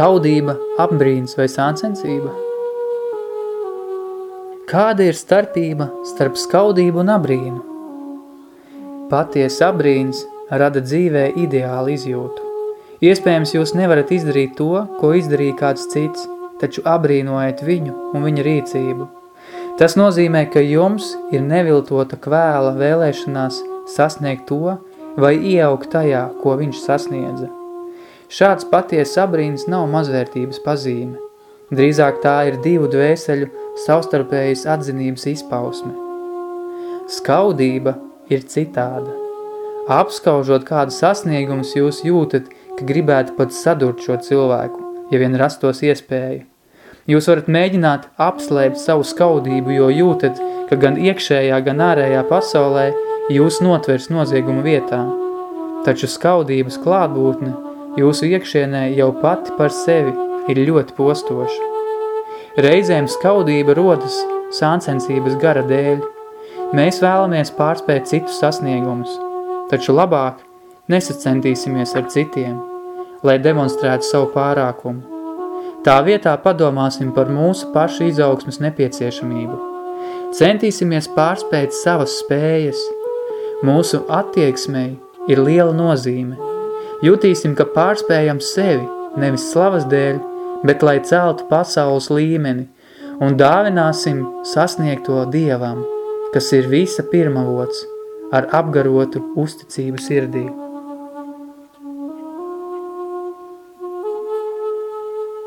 Skaudība, apbrīns vai sāncensība? Kāda ir starpība starp skaudību un abrīnu? Paties abrīns rada dzīvē ideālu izjūtu. Iespējams, jūs nevarat izdarīt to, ko izdarīja kāds cits, taču abrīnojat viņu un viņa rīcību. Tas nozīmē, ka jums ir neviltota kvēla vēlēšanās sasniegt to vai ieaugt tajā, ko viņš sasniedza. Šāds paties abrīns nav mazvērtības pazīme. Drīzāk tā ir divu dvēseļu savstarpējas atzinības izpausme. Skaudība ir citāda. Apskaužot kādu sasniegumus, jūs jūtat, ka gribētu pat sadurt šo cilvēku, ja vien rastos iespēja. Jūs varat mēģināt apslēpt savu skaudību, jo jūtat, ka gan iekšējā, gan ārējā pasaulē jūs notvers nozieguma vietā. Taču skaudības klātbūtne jūsu iekšienē jau pati par sevi ir ļoti postoša. Reizēm skaudība rodas sāncensības gara dēļ. Mēs vēlamies pārspēt citus sasniegumus, taču labāk nesacentīsimies ar citiem, lai demonstrētu savu pārākumu. Tā vietā padomāsim par mūsu pašu izaugsmas nepieciešamību. Centīsimies pārspēt savas spējas. Mūsu attieksmei ir liela nozīme – Jutīsim, ka pārspējam sevi, nevis slavas dēļ, bet lai celtu pasaules līmeni, un dāvināsim sasniegto Dievam, kas ir visa pirmavots, ar apgarotu uzticību sirdī.